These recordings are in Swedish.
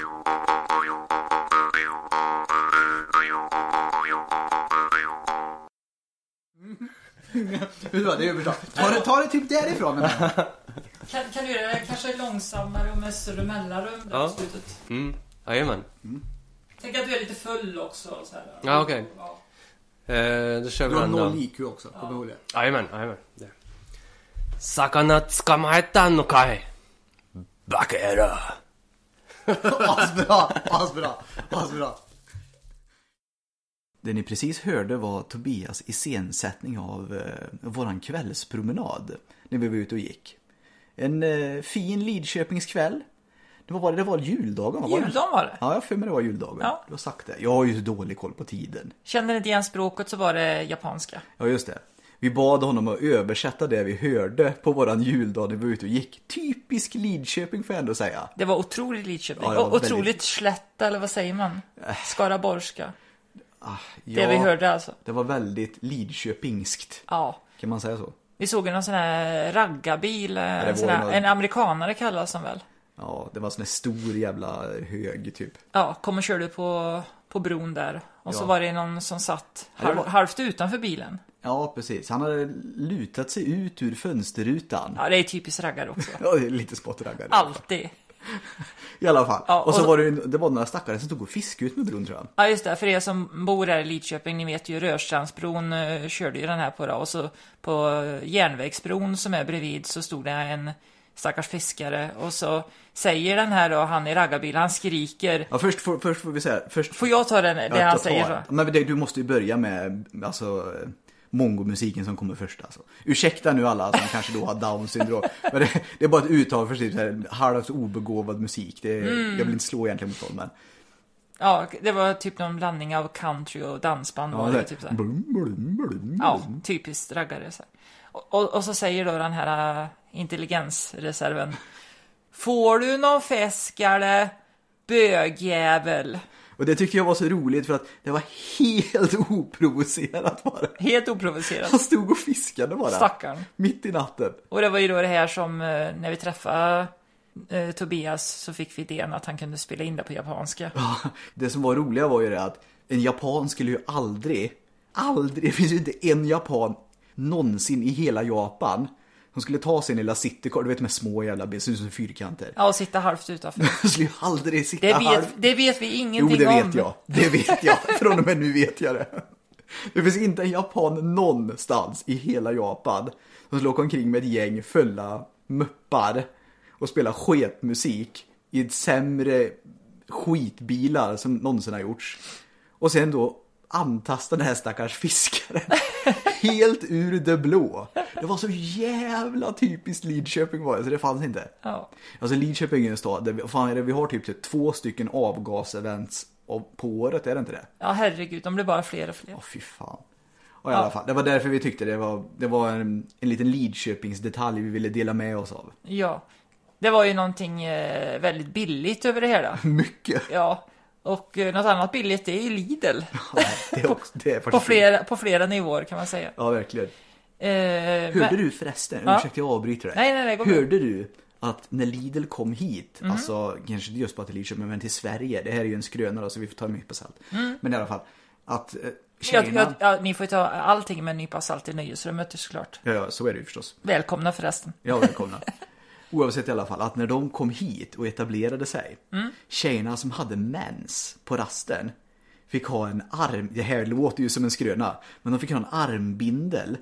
Vad, det är bra. Ta det, ta det typ därifrån. Men. Kan, kan du göra det kanske långsammare och med större mellanrum där Ja. på slutet? Mm. Jajamän. Tänk att du är lite full också. Så här. Ja, okej. Ja. Eh, då kör vi Du har den noll IQ också, kom ihåg det. Jajamän, jajamän. Sakana tsukamaeta no kai. Bakera. Asbra, asbra, asbra. Det ni precis hörde var Tobias iscensättning av eh, våran kvällspromenad när vi var ute och gick. En eh, fin Lidköpingskväll. Det var, det var juldagen va? Juldagen var det. Ja, jag för mig det var juldagen. Ja. Du har sagt det. Jag har ju så dålig koll på tiden. Känner inte igen språket så var det japanska. Ja, just det. Vi bad honom att översätta det vi hörde på våran juldag när vi var ute och gick. Typisk Lidköping får jag ändå säga. Det var otroligt Lidköping. Ja, var otroligt väldigt- slätt, eller vad säger man? Skaraborgska. Ah, Det vi hörde alltså. Det var väldigt Lidköpingskt. Ja. Kan man säga så? Vi såg en sån här raggarbil. var sån här, nog- en amerikanare kallas den väl? Ja, det var en sån här stor jävla hög typ. Ja, kom och körde på, på bron där. Och så Ja. var det någon som satt Ja, halv, halvt utanför bilen. Ja, precis. Han hade lutat sig ut ur fönsterrutan. Ja, det är typiskt raggare också. Ja, det är lite spottraggare. Alltid. I alla fall. Ja, och så och så- var det, det var några stackare som stod och fiskade ut med bron tror jag. Ja, just det. För er som bor här i Lidköping, ni vet ju Rörstrandsbron eh, körde ju den här på då. Och så på järnvägsbron som är bredvid så stod det en stackars fiskare. Och så säger den här då, han i raggarbilen, han skriker. Ja, först, får- först får vi säga. Först, Får jag ta den, det Ja, han säger så? Men det, du måste ju börja med alltså, mongomusiken som kommer först alltså. Ursäkta nu alla som kanske då har down syndrom. Men det, det är bara ett uttal för typ här, halvt obegåvad musik. Det, Mm. Jag vill inte slå egentligen mot dem men. Ja, det var typ någon blandning av country och dansband. Ja, det, det, typ så blum, blum, blum, Ja, typiskt raggare. Så. Och, och, och så säger då den här äh, intelligensreserven. Får du någon fisk eller bögjävel? Och det tyckte jag var så roligt för att det var helt oprovocerat bara. Helt oprovocerat. Han stod och fiskade bara. Stackarn. Mitt i natten. Och det var ju då det här som, eh, när vi träffade eh, Tobias så fick vi idén att han kunde spela in det på japanska. Det som var roliga var ju det att en japan skulle ju aldrig, aldrig, det finns ju inte en japan någonsin i hela Japan som skulle ta sin lilla citycar, du vet med små jävla ben, ser ut som fyrkanter. Ja, och sitta halvt utanför. Han skulle ju aldrig sitta Det vet, det vet vi Jo, ingenting det vet om. jag. Det vet jag. Från och med nu vet jag det. Det finns inte en japan någonstans i hela Japan som skulle åka omkring med ett gäng fulla muppar och spela sketmusik i ett sämre skitbilar som någonsin har gjorts. Och sen då antasta den här stackars fiskaren. Helt ur det blå. Det var så jävla typiskt Lidköping var det, så det fanns inte. Ja. Alltså Lidköping är en stad där vi, fan det, vi har typ, typ två stycken avgasevents av- på året, är det inte det? ja, herregud, de blir bara fler och fler. Åh fy fan. Och i alla fall, det var därför vi tyckte det var, det var en, en liten Lidköpingsdetalj vi ville dela med oss av. Ja. Det var ju någonting eh, väldigt billigt över det hela. Mycket. Ja. Och eh, något annat billigt, är ju Lidl. Ja, det, är också, det är På flera, på flera nivåer kan man säga. Ja, verkligen. Eh, Hörde men- du förresten, Ja. ursäkta jag avbryter dig. Nej, nej, nej, gå med. Hörde du att när Lidl kom hit, Mm. alltså kanske inte just bara till Lidköping men till Sverige, det här är ju en skröna då så vi får ta med på salt. Men i alla fall, att eh, Mm. Jag, jag, ja, ni får ju ta allting med en nypa salt i nöjesrummet såklart. ja, ja så är det ju förstås. Välkomna förresten. Ja, välkomna. Oavsett i alla fall, att när de kom hit och etablerade sig, Mm. tjejerna som hade mens på rasten fick ha en arm, det här låter ju som en skröna, men de fick ha en armbindel.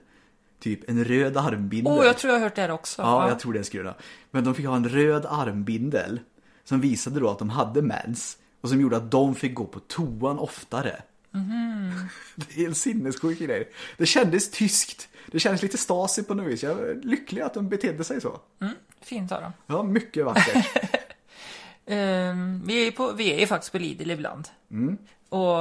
Typ en röd armbindel. Åh, oh, jag tror jag har hört det här också. Ja, jag tror det är en skröna. Men de fick ha en röd armbindel som visade då att de hade mens och som gjorde att de fick gå på toan oftare. Det är en sinnessjuk grej. Det kändes tyskt. Det kändes lite Stasi på något vis. Jag är lycklig att de betedde sig så. Fint av dem. Ja, mycket vackert. Ehm, vi, är på, vi är ju faktiskt på Lidl ibland. Mm. Och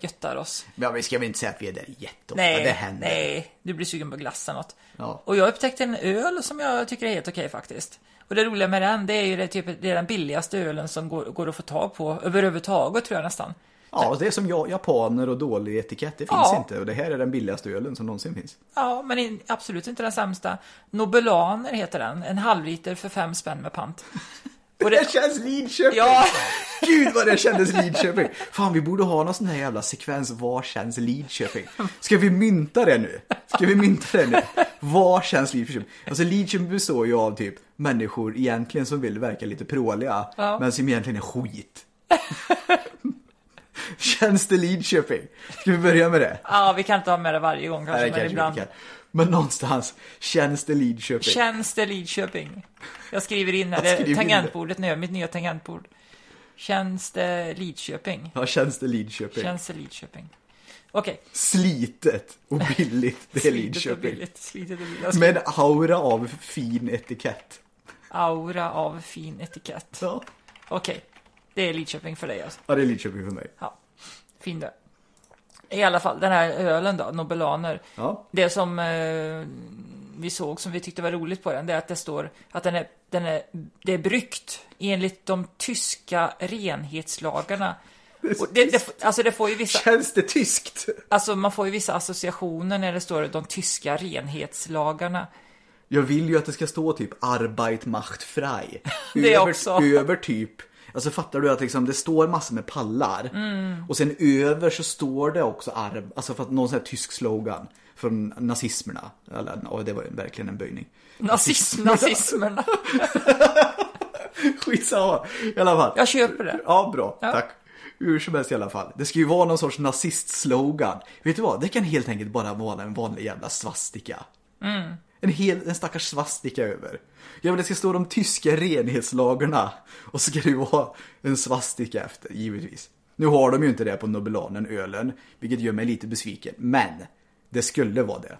göttar oss. Ja, vi ska väl inte säga att vi är där jätteofta. Nej, det händer. nej, du blir sugen på glass eller något. Ja. Och jag upptäckte en öl som jag tycker är helt okej faktiskt. Och det roliga med den, det är ju det, typ, det är den billigaste ölen som går, går att få tag på överhuvudtaget tror jag nästan. Ja, det är som jag, japaner och dålig etikett. Det finns Ja. inte. Och det här är den billigaste ölen som någonsin finns. Ja, men in, absolut inte den sämsta. Nobelaner heter den. En halv liter för fem spänn med pant. Och Det känns Lidköping! Ja, Gud vad det kändes Lidköping. Fan vi borde ha någon sån här jävla sekvens, var känns Lidköping? Ska vi mynta det nu? Ska vi mynta det nu? Var känns Lidköping? Alltså Lidköping består ju av typ människor egentligen som vill verka lite pråliga, Ja. men som egentligen är skit. Känns det Lidköping? Ska vi börja med det? Ja, vi kan inte ha med det varje gång kanske, Nej, men kanske ibland. kan. Men någonstans, känns det Lidköping? Känns det Lidköping? Jag skriver in Jag det, tangentbordet nu, mitt nya tangentbord. Känns det Lidköping? Ja, känns det Lidköping? Känns det Lidköping? Okej. Slitet och billigt, det är Lidköping. billigt, Slitet och billigt. Skriver Med aura av fin etikett. Aura av fin etikett. Ja. Okej. Det är Lidköping för dig alltså. ja, det är Lidköping för mig. Ja. Fin det. I alla fall, den här ölen då, Nobelaner. Ja, Det som eh, vi såg som vi tyckte var roligt på den, det är att det står att den är, den är, det är bryggt enligt de tyska renhetslagarna. Och det, det, alltså det får ju vissa, känns det tyskt? alltså man får ju vissa associationer när det står de tyska renhetslagarna. Jag vill ju att det ska stå typ Arbeit macht frei. Det över, också. över typ, alltså fattar du att liksom det står massor med pallar. Mm. Och sen över så står det också arb, alltså för att någon sån här tysk slogan. Från nazismerna. Eller, ja, det var ju verkligen en böjning. Nazism, nazismerna. Skitsamma. I alla fall. Jag köper det. Ja, bra. Ja. Tack. Hur som helst i alla fall. Det ska ju vara någon sorts nazist-slogan. Vet du vad? Det kan helt enkelt bara vara en vanlig jävla svastika. Mm. En hel, en stackars svastika över. Ja, men det ska stå de tyska renhetslagarna. Och så ska det ju vara en svastika efter, givetvis. Nu har de ju inte det på Nobelanen, ölen. Vilket gör mig lite besviken. Men, det skulle vara det.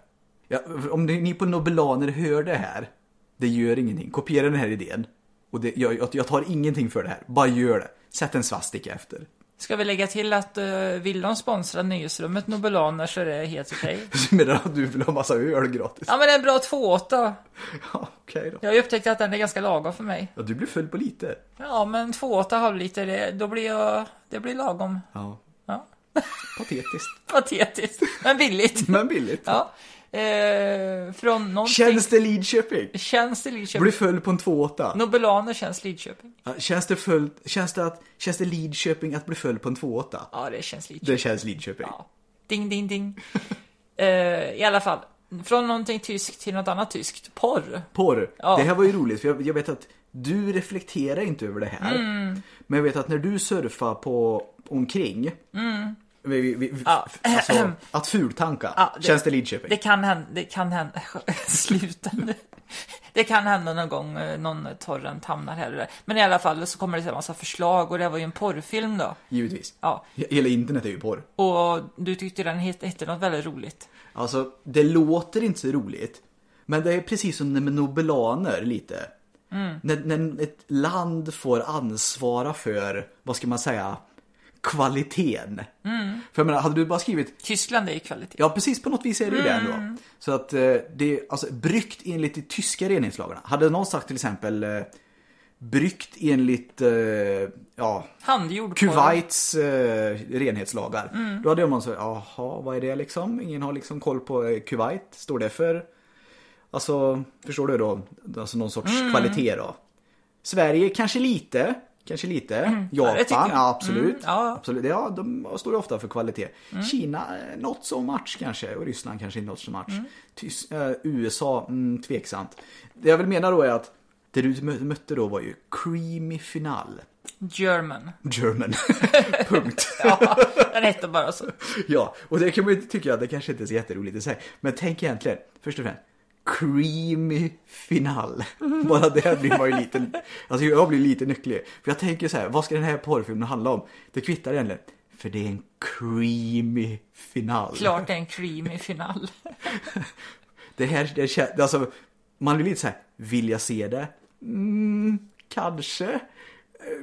Ja, om ni på Nobelaner hör det här, det gör ingenting. Kopiera den här idén. Och det, jag- jag tar ingenting för det här. Bara gör det. Sätt en svastika efter. Ska vi lägga till att uh, vill de sponsra Nöjesrummet Nobelaner så är det helt okej. Du menar att du vill ha massa öl gratis? Ja men det är en bra 2,8. Ja, okej då. Jag har ju upptäckt att den är ganska lagom för mig. Ja, du blir full på lite. Ja men 2,8 halvliter, det, då blir jag, det blir lagom. Ja. Ja. Patetiskt. Patetiskt, men billigt. Men billigt. Ja. Eh, från någonting... Känns det Lidköping? Känns det Lidköping? Blir full på en 2,8. Nobelaner känns Lidköping. Ja, Känns det, full, känns, det att, känns det Lidköping att bli full på en 2,8? Ja, det känns Lidköping. Det känns Lidköping. Ja. Ding, ding, ding. eh, I alla fall, från någonting tyskt till något annat tyskt. Porr. Porr. Ja. Det här var ju roligt för jag, jag vet att du reflekterar inte över det här. Mm. Men jag vet att när du surfar på omkring. Vi, vi, vi. Ja. alltså, att fultanka. Ja, det- känns det Lidköping? Det kan hända, det kan hända, sluta nu. Det kan hända någon gång eh, någon torrent hamnar här och där. Men i alla fall så kommer det en massa förslag och det var ju en porrfilm då. Givetvis. Ja, Hela internet är ju porr. och du tyckte den hette, hette något väldigt roligt. Alltså, det låter inte så roligt. Men det är precis som med nobelaner lite. Mm. När, när ett land får ansvara för, vad ska man säga, kvaliteten. Mm. För jag menar, hade du bara skrivit Tyskland är ju kvalitet. Ja, precis på något vis är det ju det Mm. ändå. Så att eh, det är alltså bryggt enligt de tyska renhetslagarna. Hade någon sagt till exempel eh, bryggt enligt, eh, ja, Handgjord. Kuwaits eh, renhetslagar. Mm. Då hade man så, jaha, vad är det liksom? Ingen har liksom koll på eh, Kuwait. Står det för, alltså, förstår du då? Alltså någon sorts Mm. kvalitet då. Sverige kanske lite, kanske lite. Mm. Japan, ja, absolut. Mm, ja. absolut. Ja, de står ju ofta för kvalitet. Mm. Kina, eh, not so much kanske. Och Ryssland kanske inte not so much. Mm. Tys- eh, USA, mm, tveksamt. Det jag vill mena då är att det du mö- mötte då var ju creamy final. German. German. Punkt. Ja, den hette bara så. Ja, och det kan man ju tycka att det kanske inte är så jätteroligt i sig. Men tänk egentligen, först och främst, creamy final. Bara det blir man ju lite, alltså jag blir lite nycklig. För jag tänker så här, vad ska den här porrfilmen handla om? Det kvittar egentligen. För det är en creamy final. Klart det är en creamy final. Det här, det kän- alltså, man blir lite så här, vill jag se det? Mm, kanske. Eh,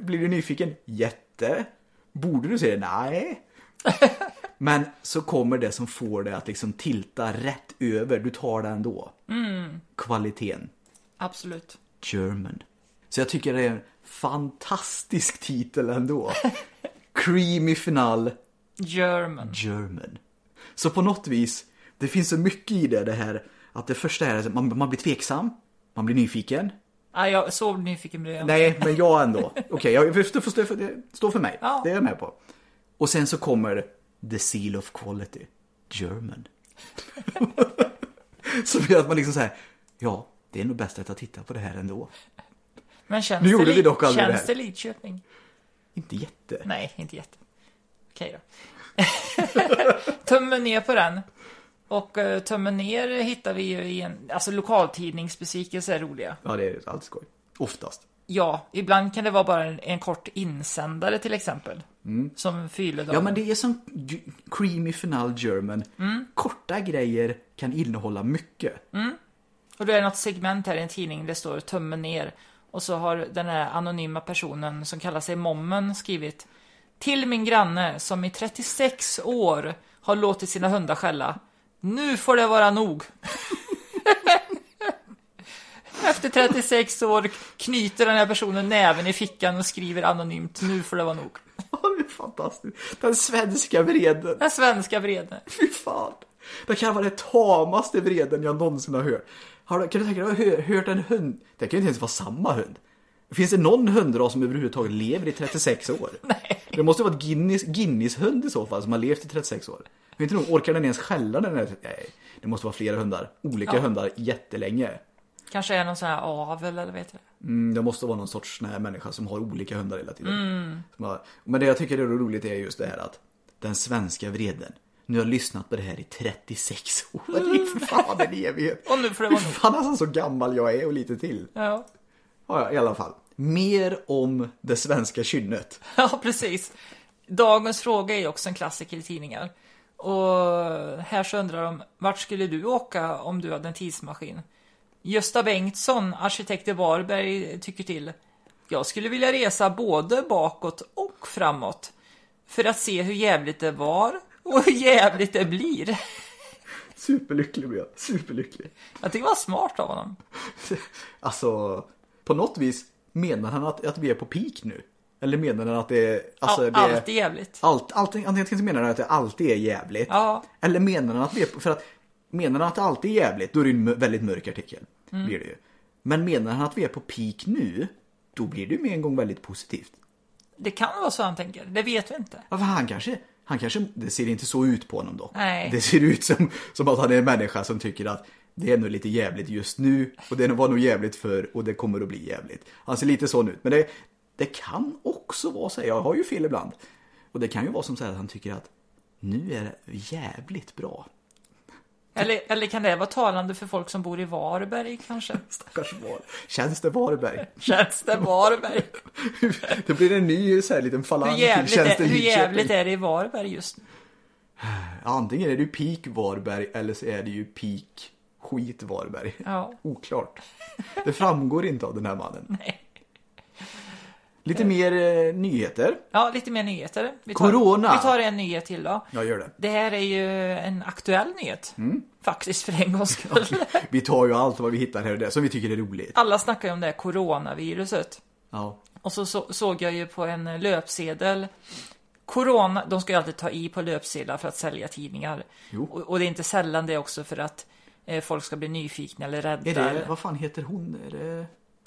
Blir du nyfiken? Jätte. Borde du se det? Nej. Men så kommer det som får det att liksom tilta rätt över. Du tar det ändå. Kvaliteten. Absolut. German. Så jag tycker det är en fantastisk titel ändå. Creamy final. German. German. Så på något vis, det finns så mycket i det, det här att det första är att man, man blir tveksam, man blir nyfiken, Ja, jag så nyfiken blev jag. Nej, men jag ändå. Okej, jag det får stå för, står för mig. Ja. Det är jag med på. Och sen så kommer The Seal of Quality. German. Som gör att man liksom säger, ja, det är nog bäst att jag tittar på det här ändå. Men känns Nu gjorde det, vi dock känns det det Lidköping? Inte jätte. Nej, inte jätte. Okej då. tummen ner på den. Och uh, tummen ner hittar vi ju i en, alltså lokaltidningsbesvikelse är roliga. Ja, det är alltid skoj. Oftast. Ja, ibland kan det vara bara en, en kort insändare till exempel. Som fyller dagen. Mm. Ja, men det är som creamy final German. Korta grejer kan innehålla mycket. Och då är det något segment här i en tidning, det står tummen ner. Och så har den här anonyma personen som kallar sig Mommen skrivit Till min granne som i 36 år har låtit sina hundar skälla. Nu får det vara nog. Efter 36 år knyter den här personen näven i fickan och skriver anonymt Nu får det vara nog. Fantastiskt. Den svenska vreden. Den svenska vreden. Fy fan. Det kan vara det tamaste vreden jag någonsin har hört. Har du, kan du tänka dig att ha hö- hört en hund? Det kan ju inte ens vara samma hund. Finns det någon hundras som överhuvudtaget lever i 36 år? Nej. Det måste vara ett Guinness, Guinness-hund i så fall som har levt i 36 år. Jag vet inte nog, orkar den ens skälla den är... Nej, det måste vara flera hundar. Olika Ja. hundar jättelänge. Kanske är någon sån här avel eller vet du. Mm, det måste vara någon sorts sån här människa som har olika hundar hela tiden. Som har, men det jag tycker är roligt är just det här att den svenska vreden. Nu har jag lyssnat på det här i 36 år. Det är för fan en evighet. Och nu får det vara fan nästan så gammal jag är och lite till. Ja. Ja, ja, i alla fall. Mer om det svenska kynnet. Ja, precis. Dagens fråga är ju också en klassiker i tidningar. Och här så undrar de, vart skulle du åka om du hade en tidsmaskin? Gösta Bengtsson, arkitekt i Varberg, tycker till. Jag skulle vilja resa både bakåt och framåt. För att se hur jävligt det var och hur jävligt det blir. Superlycklig blev jag. Superlycklig. Jag tycker det var smart av honom. Alltså, på något vis menar han att, att vi är på peak nu. Eller menar han att det är... Alltså, All, det är allt är jävligt. Allt, allt, antingen menar han att det alltid är jävligt. Ja. Eller menar han att vi är för att menar han att det alltid är jävligt, då är det en väldigt mörk artikel. Mm. Blir det ju. Men menar han att vi är på peak nu, då blir det ju med en gång väldigt positivt. Det kan vara så han tänker, det vet vi inte. Ja, för han kanske, han kanske, det ser inte så ut på honom dock. Nej. Det ser ut som, som att han är en människa som tycker att det är nog lite jävligt just nu och det var nog jävligt förr och det kommer att bli jävligt. Han ser lite sån ut. Men det, det kan också vara så, jag har ju fel ibland. Och det kan ju vara som så här att han tycker att nu är det jävligt bra. Eller, eller kan det vara talande för folk som bor i Varberg kanske? Stackars Var. Känns det Varberg? Känns det Varberg? Det blir en ny så här, liten falang till är, det hur jävligt är det i Varberg just nu? Antingen är det ju peak Varberg eller så är det ju peak skit Varberg. Ja. Oklart. Det framgår inte av den här mannen. Nej. Lite mer eh, nyheter. Ja, lite mer nyheter. Vi tar, Corona. Vi tar en nyhet till då. Jag gör det. Det här är ju en aktuell nyhet. Faktiskt för en gångs skull. Vi tar ju allt vad vi hittar här och där som vi tycker är roligt. Alla snackar ju om det här coronaviruset. Ja. Och så, så såg jag ju på en löpsedel. Corona, de ska ju alltid ta i på löpsedlar för att sälja tidningar. Jo. Och, och det är inte sällan det också för att eh, folk ska bli nyfikna eller rädda. Är det, eller, vad fan heter hon? Är det...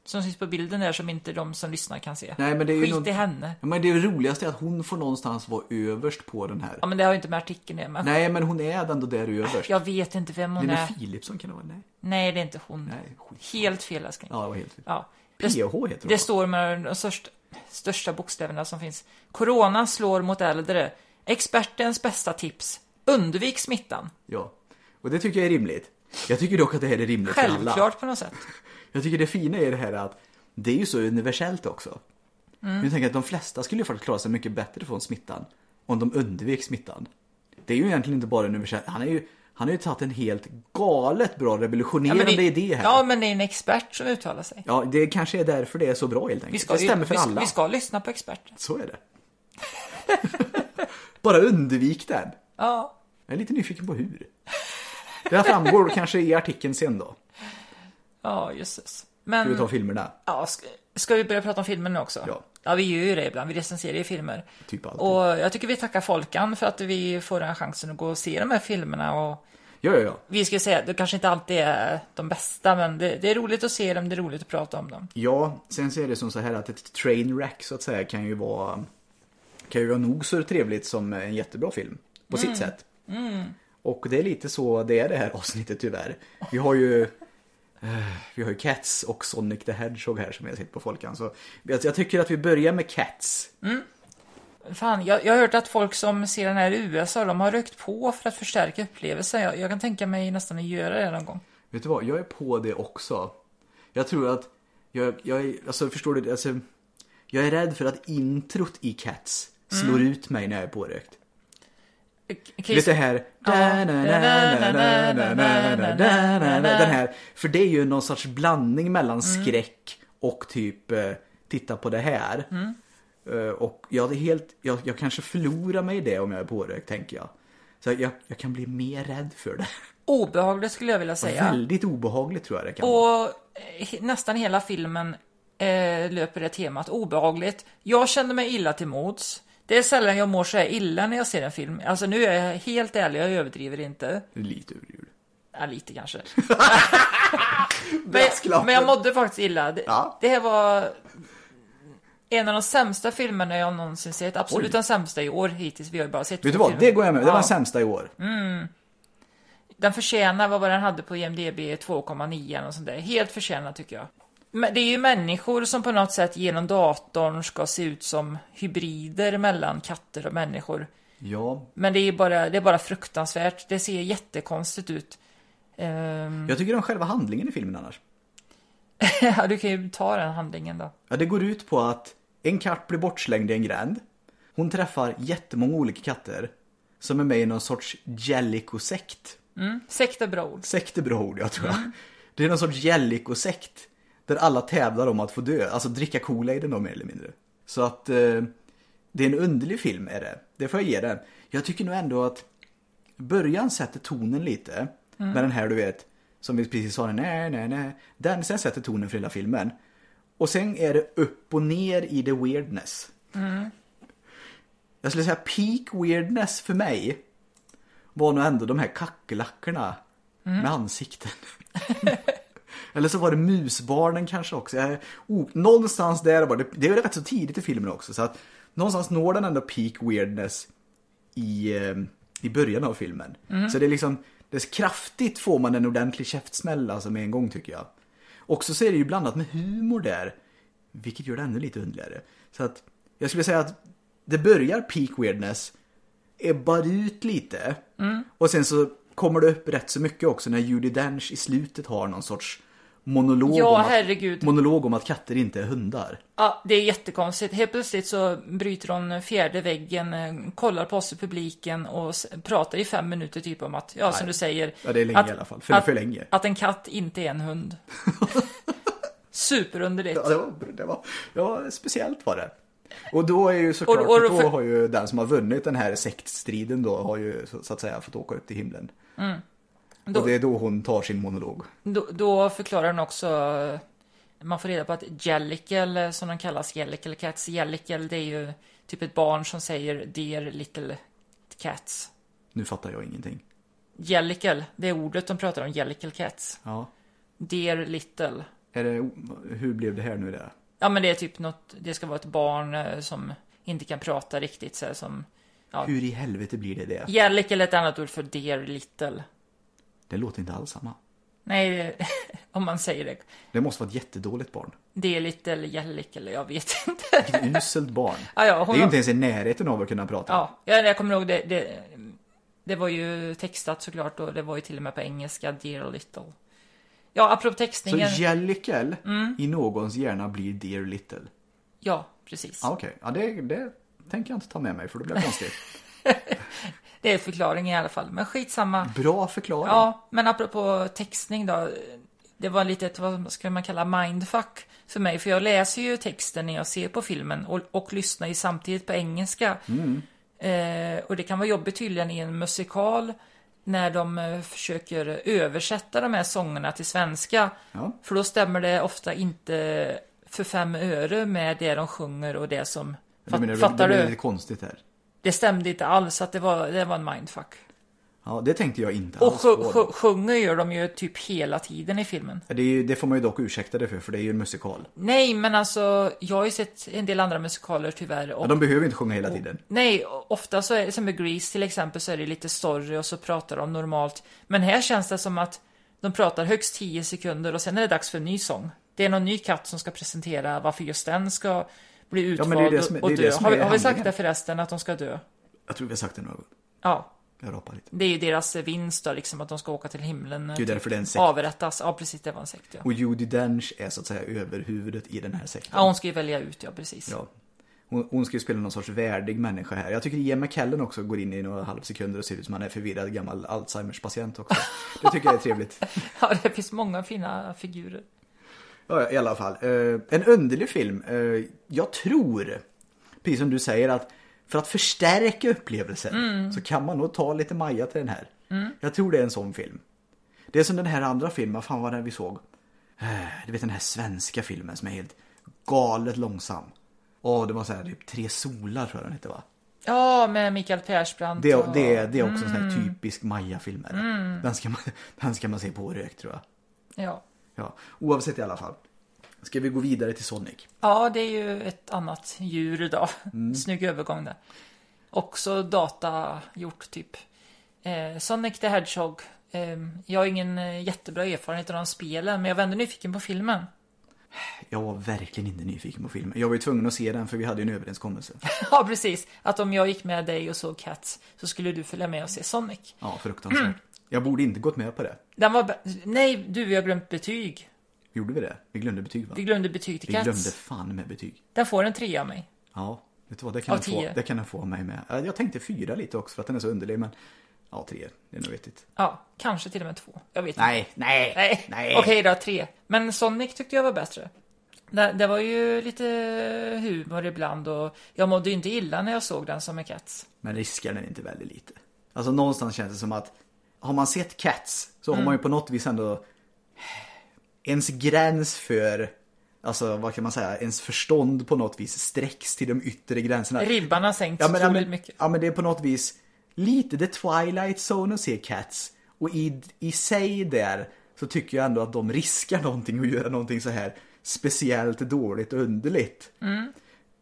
som syns på bilden där som inte de som lyssnar kan se. Nej men det är ju Skit någon- i henne. Men det roligaste är att hon får någonstans vara överst på den här. Ja men det har ju inte med artikeln att men Nej men hon är ändå där överst. Jag vet inte vem hon Lille är. Philipsson kan det vara? Nej. Nej, det är inte hon. Nej, skit. Helt fel älskling. Ja det var helt fel. Ja. PH heter hon. det står med de största, största bokstäverna som finns. Corona slår mot äldre. Expertens bästa tips. Undvik smittan. Ja. Och det tycker jag är rimligt. Jag tycker dock att det här är rimligt för alla. Självklart på något sätt. Jag tycker det fina är det här att det är ju så universellt också. Mm. Jag tänker att de flesta skulle ju faktiskt klara sig mycket bättre från smittan om de undvek smittan. Det är ju egentligen inte bara universellt. Han är ju han har ju tagit en helt galet bra revolutionerande men det, idé här. Ja, men det är en expert som uttalar sig. Ja, det kanske är därför det är så bra helt enkelt. Vi ska, det stämmer för vi, alla. Vi ska lyssna på experter. Så är det. Bara undvik den. Ja. Jag är lite nyfiken på hur. Det här framgår kanske i artikeln sen då. Ja, jösses. Ska Men, vi ta filmerna? ja, ska, ska vi börja prata om filmen nu också? Ja. Ja, vi gör ju det ibland. Vi recenserar ju filmer. Typ alltid. Och jag tycker vi tackar Folkan för att vi får den chansen att gå och se de här filmerna och Ja, ja, ja. Vi ska säga, det kanske inte alltid är de bästa, men det, det är roligt att se dem, det är roligt att prata om dem. Ja, sen så är det som så här att ett trainwreck så att säga kan ju vara kan ju vara nog så trevligt som en jättebra film på sitt sätt. Och det är lite så det är det här avsnittet tyvärr. Vi har ju vi har ju Cats och Sonic the Hedgehog här som jag sett på Folkan. Så jag tycker att vi börjar med Cats. Fan, jag, jag har hört att folk som ser den här i USA, de har rökt på för att förstärka upplevelsen. Jag, jag kan tänka mig nästan att göra det någon gång. Vet du vad, jag är på det också. Jag tror att, jag, jag alltså förstår du, alltså, jag är rädd för att introt i Cats slår ut mig när jag är pårökt. Det här, den här, för det är ju någon sorts blandning mellan skräck och typ eh, titta på det här. Eh, Och jag, är helt, jag, jag kanske förlorar mig i det om jag är pårökt tänker jag. Så jag, jag kan bli mer rädd för det. obehagligt skulle jag vilja säga. Väldigt obehagligt tror jag det kan vara. Och nästan hela filmen eh, löper det temat obehagligt. Jag kände mig illa till mods. Det är sällan jag mår så här illa när jag ser en film. Alltså nu är jag helt ärlig, jag överdriver inte. Lite överdrivet. Ja, lite kanske. men, men jag mådde faktiskt illa. Det, Ja. det här var en av de sämsta filmerna jag någonsin sett. Absolut Oj. den sämsta i år hittills. Vi har ju bara sett Vet du vad, filmer. det går jag med. Det var Ja. den sämsta i år. Den förtjänar vad var den hade på IMDB 2,9 eller något sånt där. Helt förtjänar tycker jag. Det är ju människor som på något sätt genom datorn ska se ut som hybrider mellan katter och människor. Ja, Men det är bara, det är bara fruktansvärt. Det ser jättekonstigt ut. Ehm, jag tycker om själva handlingen i filmen annars. ja, du kan ju ta den handlingen då. Ja, det går ut på att en katt blir bortslängd i en gränd. Hon träffar jättemånga olika katter som är med i någon sorts Jellico-sekt. Mm. Sekt är bra ord. Sekt är bra ord, jag tror jag. Det är någon sorts Jellico-sekt. Där alla tävlar om att få dö, alltså dricka Kool-Aid då mer eller mindre. Så att eh, det är en underlig film är det. Det får jag ge den. Jag tycker nog ändå att början sätter tonen lite. Med den här du vet, som vi precis sa, nej, nej, nej. Den sen sätter tonen för hela filmen. Och sen är det upp och ner i the weirdness. Jag skulle säga peak weirdness för mig var nog ändå de här kackerlackorna med ansikten. Eller så var det musbarnen kanske också. Jag, oh, någonstans där var det, det är rätt så tidigt i filmen också så att någonstans når den ändå peak weirdness i, eh, i början av filmen. Så det är liksom, det är kraftigt får man en ordentlig käftsmäll alltså med en gång tycker jag. Också så är det ju blandat med humor där. Vilket gör det ännu lite underligare. Så att jag skulle säga att det börjar peak weirdness, ebbar ut lite. Och sen så kommer det upp rätt så mycket också när Judi Dench i slutet har någon sorts monolog, Ja, om, att, monolog om att katter inte är hundar. Ja, det är jättekonstigt. Helt plötsligt så bryter hon fjärde väggen, eh, kollar på oss i publiken och pratar i fem minuter typ om att, ja som du säger. Ja, det är länge att, i alla fall. För- att, för länge. Att en katt inte är en hund. Superunderligt. Ja, det var, det var, ja, speciellt var det. Och då är ju såklart, Och- och- att då har ju den som har vunnit den här sektstriden då, har ju så, så att säga fått åka upp till himlen. Då- Och det är då hon tar sin monolog. Då, då förklarar hon också, eh, man får reda på att Jellicle, eh, som de kallas, Jellicle Cats, Jellicle det är ju typ ett barn som säger Dear Little Cats. Nu fattar jag ingenting. Jellicle, det är ordet de pratar om, Jellicle Cats. Ja. Dear Little. Är det, hur blev det här nu där? Ja men det är typ något, det ska vara ett barn eh, som inte kan prata riktigt så här, som Ja. Hur i helvete blir det det? Jellicle är ett annat ord för Dear Little. Det låter inte alls samma. Nej, det- om man säger det. Det måste vara ett jättedåligt barn. Dear Little Jellicle, jag vet inte. Vilket uselt barn. Ja, ja, Det är ju har- inte ens i närheten av att kunna prata. Ja, jag, kommer ihåg det, det. Det var ju textat såklart och det var ju till och med på engelska, Dear Little. Ja, apropå Så textningen. Jellicle Mm. i någons hjärna blir Dear Little. Ja, precis. Ja, Okej, ja, det, det tänker jag inte ta med mig för det blir konstigt. Det är förklaringen i alla fall, men skitsamma. Bra förklaring. Ja, men apropå textning då. Det var lite ett, vad ska man kalla, mindfuck för mig. För jag läser ju texten när jag ser på filmen och, och lyssnar ju samtidigt på engelska. Eh, och det kan vara jobbigt tydligen i en musikal när de eh, försöker översätta de här sångerna till svenska. Ja. För då stämmer det ofta inte för fem öre med det de sjunger och det som... Du menar, Fatt, fattar det blir du? lite konstigt här. Det stämde inte alls, att det var, det var en mindfuck. Ja, det tänkte jag inte Och alls sj- på. sj- sjunger gör de ju typ hela tiden i filmen. Det, är ju- det får man ju dock ursäkta det för, för det är ju en musikal. Nej, men alltså, jag har ju sett en del andra musikaler tyvärr. Och, Ja, de behöver inte sjunga hela tiden. Nej, ofta så är det som med Grease till exempel så är det lite story och så pratar de normalt. Men här känns det som att de pratar högst 10 sekunder och sen är det dags för en ny sång. Det är någon ny katt som ska presentera varför just den ska bli Ja, utvald men det det som och dö. har, vi, har vi sagt det förresten, att de ska dö? Jag tror vi har sagt det några gånger. Ja. Jag rapar lite. Det är ju deras vinst då, liksom att de ska åka till himlen. Det är typ, därför det är en sekt. Avrättas. Ja, precis, det var en sekt ja. Och Judi Dench är så att säga överhuvudet i den här sekten. Ja, hon ska ju välja ut, ja precis. Ja. Hon, hon ska ju spela någon sorts värdig människa här. Jag tycker Ian McKellen också går in i några halvsekunder och ser ut som han är förvirrad gammal Alzheimers patient också. Det tycker jag är trevligt. Ja, det finns många fina figurer. I alla fall. Eh, en underlig film. Eh, jag tror, precis som du säger, att för att förstärka upplevelsen så kan man nog ta lite Maja till den här. Jag tror det är en sån film. Det är som den här andra filmen, vad fan var det vi såg? Eh, Du vet den här svenska filmen som är helt galet långsam. Åh, det var så här typ Tre solar tror jag den hette va? Ja, med Mikael Persbrandt Det, och... det, det är också en sån här typisk Maja-filmer. Den, ska man, den ska man se på rökt tror jag. Ja. Ja, oavsett i alla fall. Ska vi gå vidare till Sonic? ja, det är ju ett annat djur idag. Mm. Snygg övergång där. Också data gjort typ. Eh, Sonic the Hedgehog. Eh, jag har ingen eh, jättebra erfarenhet av de spelen, men jag var ändå nyfiken på filmen. Jag var verkligen inte nyfiken på filmen. Jag var ju tvungen att se den för vi hade ju en överenskommelse. ja, precis. Att om jag gick med dig och såg Cats så skulle du följa med och se Sonic. Ja, fruktansvärt. Jag borde inte gått med på det. Den var... Nej, du, vi har glömt betyg. Gjorde vi det? Vi glömde betyg va? Vi glömde betyg till Vi Cats. glömde fan med betyg. Den får en trea av mig. Ja, vet du vad? Det kan, Av den få, tio. det kan den få mig med. Ja, Jag tänkte fyra lite också för att den är så underlig men... Ja, tre. Det är nog vettigt. Ja, kanske till och med två. Jag vet inte. Nej, nej, Nej, nej. okej då, tre. Men Sonic tyckte jag var bättre. Det, det var ju lite humor ibland och jag mådde ju inte illa när jag såg den som en Cats. Men riskar den inte väldigt lite? Alltså någonstans känns det som att har man sett Cats så har man ju på något vis ändå ens gräns för Alltså vad kan man säga, ens förstånd på något vis sträcks till de yttre gränserna. Ribban har sänkts Ja men, ja, otroligt men, mycket. ja men det är på något vis lite the twilight zone att se Cats. Och i, i sig där så tycker jag ändå att de riskar någonting och göra någonting så här speciellt dåligt och underligt. Mm.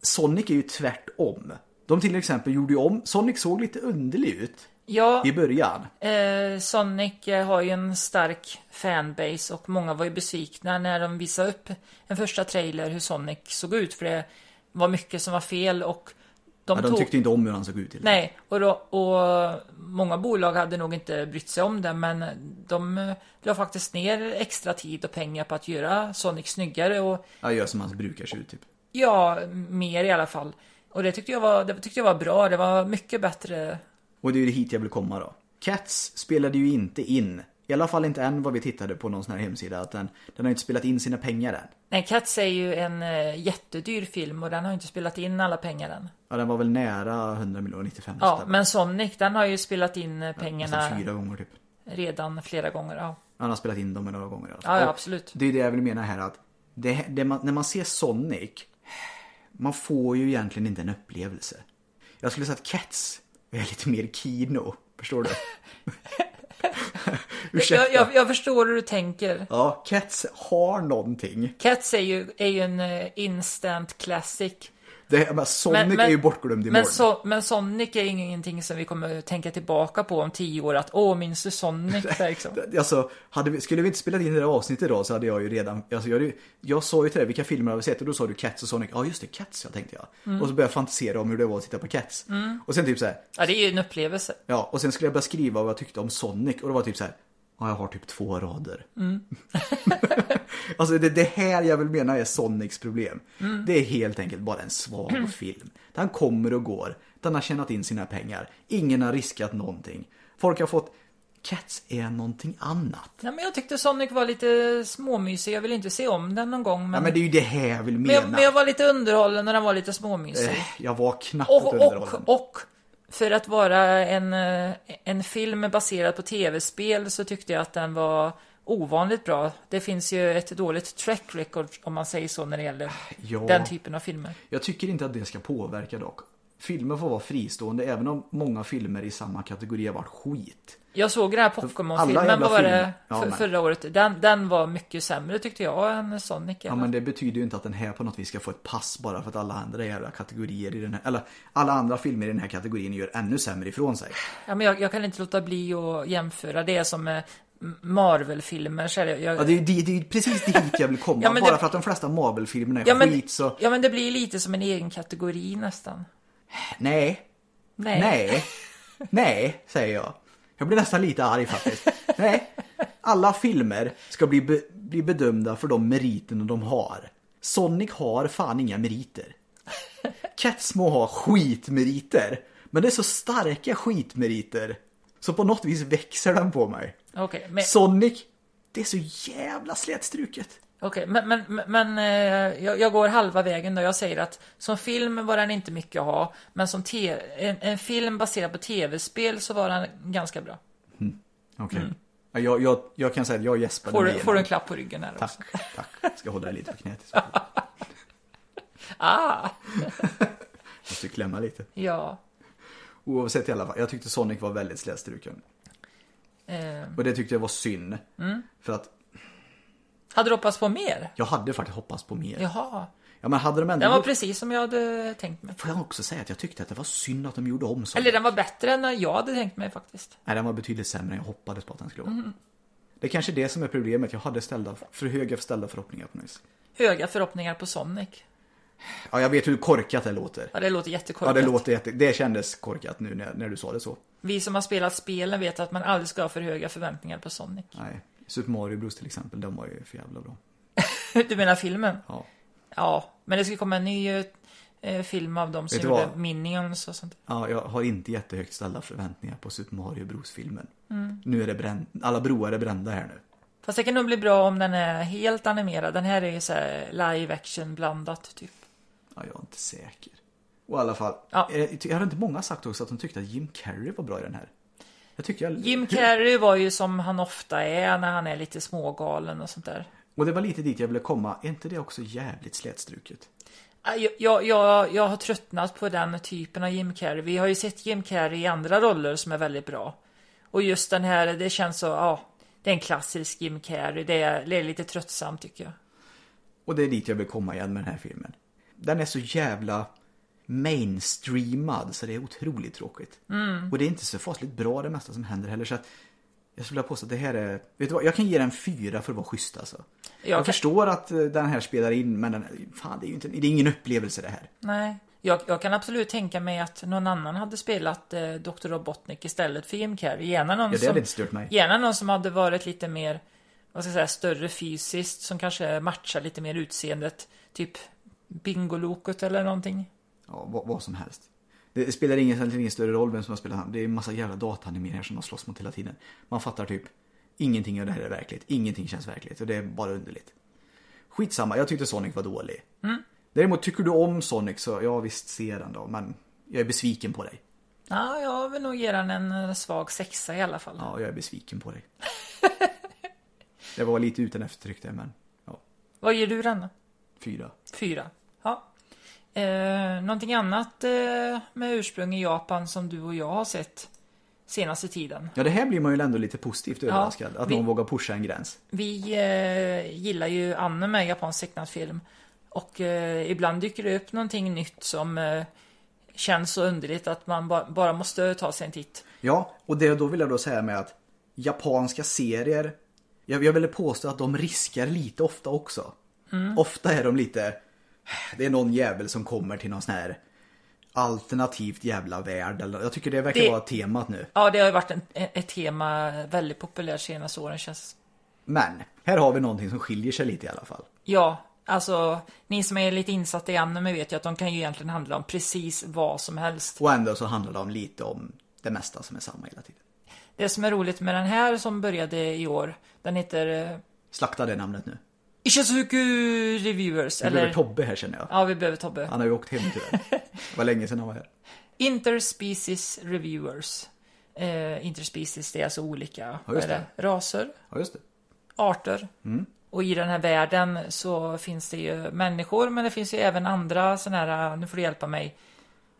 Sonic är ju tvärtom. De till exempel gjorde ju om, Sonic såg lite underlig ut Ja, i början. eh, Sonic eh, har ju en stark fanbase och många var ju besvikna när de visade upp en första trailer hur Sonic såg ut för det var mycket som var fel och de, Ja, de tog... tyckte inte om hur han såg ut. Till. Nej, och, då, och många bolag hade nog inte brytt sig om det, men de eh, la faktiskt ner extra tid och pengar på att göra Sonic snyggare och Ja, gör som han brukar se ut typ. ja, mer i alla fall. Och det tyckte jag var, det tyckte jag var bra, det var mycket bättre. Och det är ju hit jag vill komma då. Cats spelade ju inte in, i alla fall inte än vad vi tittade på någon sån här hemsida, att den, den har inte spelat in sina pengar än. Nej, Cats är ju en eh, jättedyr film och den har inte spelat in alla pengar än. Ja, den var väl nära 100 miljoner, 95 Ja, stämmer. men Sonic, den har ju spelat in eh, pengarna Nästan fyra gånger typ. redan flera gånger. Ja, Han har spelat in dem några gånger i alla fall. ja, ja Och absolut. Det är det jag vill mena här att det, det man, när man ser Sonic, man får ju egentligen inte en upplevelse. Jag skulle säga att Cats är lite mer kino, förstår du? Jag, jag, jag förstår hur du tänker. Ja, Cats har någonting. Cats är ju, är ju en eh, instant classic. Det, men Sonic är ju bortglömd men, imorgon. så, men Sonic är ingenting som vi kommer tänka tillbaka på om tio år. Att åh, minns du Sonic? Liksom. Alltså, hade vi, skulle vi inte spelat in det där avsnittet idag så hade jag ju redan, alltså jag, jag sa ju till dig vilka filmer har vi sett och då sa du Cats och Sonic. Ja just det, Cats jag tänkte jag. Mm. Och så började jag fantisera om hur det var att titta på Cats. Och sen typ så här, Ja, det är ju en upplevelse. ja och sen skulle jag börja skriva vad jag tyckte om Sonic och det var typ så här, ja jag har typ två rader. Mm. alltså det, det här jag vill mena är Sonics problem. Mm. Det är helt enkelt bara en svag film. Den kommer och går, den har tjänat in sina pengar, ingen har riskat någonting. Folk har fått, Cats är någonting annat. Ja, men jag tyckte Sonic var lite småmysig. Jag vill inte se om den någon gång. Men, Ja men det är ju det här jag vill men, mena. jag, men jag var lite underhållen när den var lite småmysig. Eh, jag var knappt Och, underhållen. och, och för att vara en, eh, en film baserad på tv-spel så tyckte jag att den var ovanligt bra. Det finns ju ett dåligt track record om man säger så när det gäller Ja. den typen av filmer. Jag tycker inte att det ska påverka dock. filmer får vara fristående även om många filmer i samma kategori har varit skit. Jag såg den här Pokémon-filmen, vad var det. Ja, för, förra året. Den, den var mycket sämre tyckte jag än Sonic. Ja eller? men det betyder ju inte att den här på något vis ska få ett pass bara för att alla andra jävla kategorier i den här, eller alla andra filmer i den här kategorin gör ännu sämre ifrån sig. Ja, men jag, jag kan inte låta bli att jämföra det som med Marvel-filmer. Så är det, jag, Ja, det är, det, det är precis dit jag vill komma. Ja, bara det- för att de flesta Marvel-filmerna är ja, men, skit så... ja, men det blir lite som en egen kategori nästan. Nej. Nej. Nej. Nej, säger jag. Jag blir nästan lite arg faktiskt. Nej. Alla filmer ska bli, be, bli bedömda för de meriterna de har. Sonic har fan inga meriter. Catsmo har skitmeriter. Men det är så starka skitmeriter. Så på något vis växer den på mig. Okej, men, Sonic, det är så jävla slätstruket. Okej, men, men, men, men eh, jag, jag går halva vägen då. Jag säger att som film var den inte mycket att ha. Men som te, en, en film baserad på tv-spel så var den ganska bra. Okej. Ja, Jag, jag, jag kan säga att jag gäspade Får, du- får du en klapp på ryggen här också. Tack, tack. Ska hålla dig lite på knät. Ah, Måste klämma lite. ja. Oavsett i alla fall, jag tyckte Sonic var väldigt slätstruken. Eh, Och det tyckte jag var synd. Mm. För att hade du hoppats på mer? jag hade faktiskt hoppats på mer. Jaha. Ja men hade de ändå Den var precis som jag hade tänkt mig. Får jag också säga att jag tyckte att det var synd att de gjorde om Sonic. Eller den var bättre än jag hade tänkt mig faktiskt. Nej, den var betydligt sämre än jag hoppades på att den skulle vara. Mm. Det är kanske det som är problemet. Jag hade ställda, för höga ställda förhoppningar på vis. Höga förhoppningar på Sonic. Ja, jag vet hur korkat det låter. Ja, det låter jättekorkat. Ja, det låter jätte... Det kändes korkat nu när, när du sa det så. Vi som har spelat spelen vet att man aldrig ska ha för höga förväntningar på Sonic. Nej. Super Mario Bros till exempel, de var ju för jävla bra. Du menar filmen? Ja. Ja, men det ska komma en ny eh, film av dem som gjorde? Minions och sånt. Ja, jag har inte jättehögt ställda förväntningar på Super Mario Bros-filmen. Mm. Nu är det bränd... Alla broar är brända här nu. Fast det kan nog bli bra om den är helt animerad. Den här är ju så här live action blandat typ. Ja, jag är inte säker. Och i alla fall, Ja. eh, jag hade inte många sagt också att de tyckte att Jim Carrey var bra i den här? Jag tycker jag... Jim Carrey var ju som han ofta är när han är lite smågalen och sånt där. Och det var lite dit jag ville komma. Är inte det också jävligt slätstruket? Ah, Jag, jag, jag, jag har tröttnat på den typen av Jim Carrey. Vi har ju sett Jim Carrey i andra roller som är väldigt bra. Och just den här, det känns så, ja, det är en klassisk Jim Carrey. Det är, det är lite tröttsamt tycker jag. Och det är dit jag vill komma igen med den här filmen. Den är så jävla mainstreamad så det är otroligt tråkigt. Mm. Och det är inte så fasligt bra det mesta som händer heller så att jag skulle vilja påstå att det här är, vet du vad, jag kan ge den fyra för att vara schysst alltså. Jag, Jag kan- förstår att eh, den här spelar in men den, fan det är ju inte, det är ingen upplevelse det här. Nej. Jag, jag kan absolut tänka mig att någon annan hade spelat eh, Dr. Robotnik istället för Jim Carrey. Gärna någon, Ja, det som, hade inte stört mig. gärna någon som hade varit lite mer, vad ska jag säga, större fysiskt. Som kanske matchar lite mer utseendet. Typ Bingolokot eller någonting. Ja, vad, vad som helst. Det spelar ingen, ingen större roll vem som har spelat han. Det är en massa jävla dataanimeringar som de slåss mot hela tiden. Man fattar typ ingenting av det här är verkligt. Ingenting känns verkligt och det är bara underligt. Skitsamma, jag tyckte Sonic var dålig. Däremot tycker du om Sonic så ja visst se den då. Men jag är besviken på dig. Ja, jag vill nog ge den en eh, svag sexa i alla fall. Ja, jag är besviken på dig. det var lite utan eftertryck där men ja, Vad ger du den då? fyra. Fyra. Ja. Eh, någonting annat eh, med ursprung i Japan som du och jag har sett senaste tiden. Ja, det här blir man ju ändå lite positivt överraskad. att vi- någon vågar pusha en gräns. Vi eh, gillar ju anime, japansk tecknad film. Och eh, ibland dyker det upp någonting nytt som eh, känns så underligt att man ba- bara måste ta sig en titt. Ja, och det då vill jag då säga med att japanska serier, jag, jag ville påstå att de riskar lite ofta också. Ofta är de lite, det är någon jävel som kommer till någon sån här alternativt jävla värld. Jag tycker det verkar Det- vara temat nu. Ja, det har ju varit en, ett tema väldigt populärt senaste åren känns Men, här har vi någonting som skiljer sig lite i alla fall. Ja, alltså ni som är lite insatta i anime vet ju att de kan ju egentligen handla om precis vad som helst. Och ändå så handlar om lite om det mesta som är samma hela tiden. Det som är roligt med den här som började i år, den heter eh, Slakta det namnet nu. Ishizuku Reviewers, Vi behöver eller... Tobbe här känner jag. Ja, vi behöver Tobbe. Han har ju åkt hem tyvärr. Det var länge sedan han var här. Interspecies Reviewers. Eh, interspecies, det är alltså olika just är det? raser, Ja, just det. arter. Och i den här världen så finns det ju människor, men det finns ju även andra sådana här, nu får du hjälpa mig,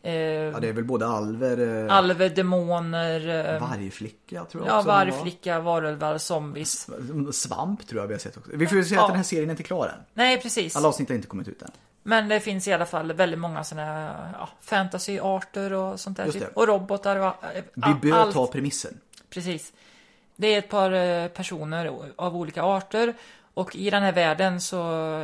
Eh, Ja, det är väl både alver, eh, Alver, demoner, eh, vargflicka tror jag ja, också var. vargflicka, varulvar, zombies. Svamp tror jag vi har sett också. Vi får ju säga Ja. att den här serien är inte klar än. Nej, precis. Alla avsnitt har inte kommit ut än. Men det finns i alla fall väldigt många sådana ja, fantasyarter och sånt där. Typ. Och robotar och Vi a- bör allt. ta premissen. Precis. Det är ett par eh, personer av olika arter och i den här världen så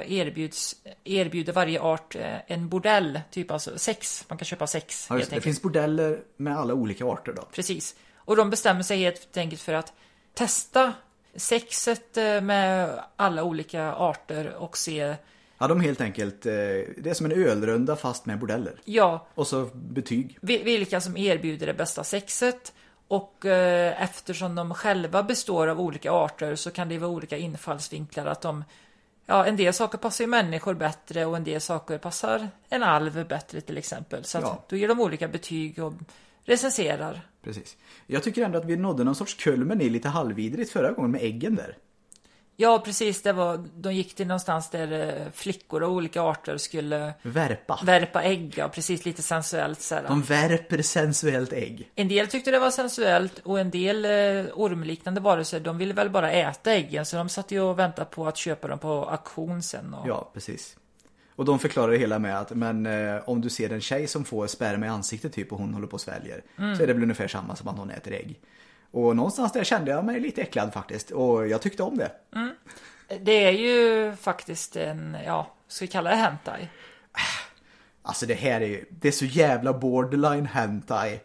erbjuds, erbjuder varje art eh, en bordell, typ alltså sex. Man kan köpa sex Ja, just, det. finns bordeller med alla olika arter då. Precis. Och de bestämmer sig helt enkelt för att testa sexet eh, med alla olika arter och se, Ja, de helt enkelt, eh, det är som en ölrunda fast med bordeller. ja, Och så betyg. vi- vilka som erbjuder det bästa sexet. Och eh, eftersom de själva består av olika arter så kan det vara olika infallsvinklar att de Ja, en del saker passar ju människor bättre och en del saker passar en alv bättre till exempel. Så Ja. då ger de olika betyg och recenserar. Precis. Jag tycker ändå att vi nådde någon sorts kulmen i lite halvvidrigt förra gången med äggen där. Ja, precis. Det var, de gick till någonstans där eh, flickor av olika arter skulle Värpa. värpa ägg. Ja, precis lite sensuellt så här. De värper sensuellt ägg. En del tyckte det var sensuellt och en del eh, ormliknande varelser, de ville väl bara äta äggen. Så de satt ju och väntade på att köpa dem på auktion sen. Och... Ja, precis. Och de förklarar det hela med att men eh, om du ser en tjej som får sperma i ansiktet typ och hon håller på och sväljer. Så är det väl ungefär samma som att hon äter ägg. Och någonstans där kände jag mig lite äcklad faktiskt. Och jag tyckte om det. Det är ju faktiskt en, ja, ska vi kalla det hentai? Alltså det här är det är så jävla borderline hentai.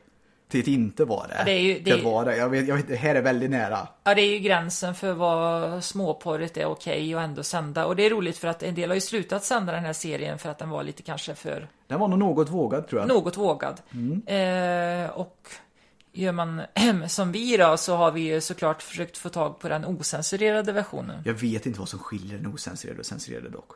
Till att inte vara det. det är ju- det är- vara det. Jag vet, jag vet, det här är väldigt nära. Ja, det är ju gränsen för vad småporrigt är okej och ändå sända. Och det är roligt för att en del har ju slutat sända den här serien för att den var lite kanske för Den var nog något vågad tror jag. något vågad. Eh, och gör man som vi då så har vi ju såklart försökt få tag på den osensurerade versionen. Jag vet inte vad som skiljer den osensurerade och censurerade dock.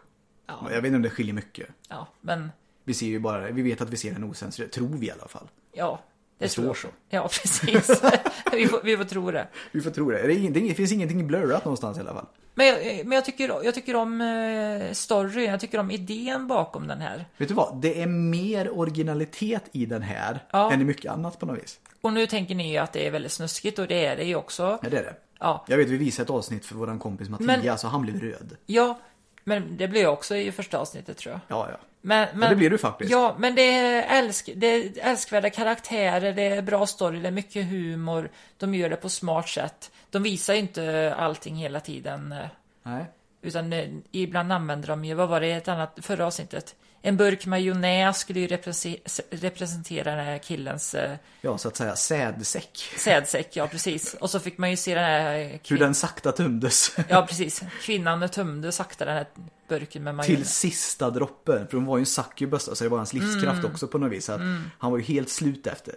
Ja. Jag vet inte om det skiljer mycket. Ja, men Vi ser ju bara, vi vet att vi ser den osensurerade, tror vi i alla fall. ja. Det, Det jag. står så. Ja, precis. vi, får, vi får tro det. Vi får tro det. Det, är det finns ingenting blurrat någonstans i alla fall. Men jag, men jag, tycker, jag tycker om eh, storyn, jag tycker om idén bakom den här. Vet du vad? Det är mer originalitet i den här Ja. än i mycket annat på något vis. Och nu tänker ni ju att det är väldigt snuskigt och det är det ju också. Ja, det är det. Ja, Jag vet, vi visade ett avsnitt för våran kompis Mattias Men- och han blev röd. ja men det blir jag också i första avsnittet tror jag. Ja, ja. Men, men, det blir du faktiskt. Ja, men det är, älsk, det är älskvärda karaktärer, det är bra story, det är mycket humor. De gör det på smart sätt. De visar ju inte allting hela tiden. eh, Nej. Utan eh, ibland använder de ju, vad var det ett annat, förra avsnittet? En burk majonnäs skulle ju represe- representera den här killens eh, Ja, så att säga sädsäck. sädsäck, ja precis. Och så fick man ju se den här... Hur den sakta tömdes. Ja, precis. Kvinnan tömde sakta den här burken med Till majonnäs. sista droppen. För hon var ju en succubus så det var hans livskraft Mm. också på något vis. Så att Han var ju helt slut efter.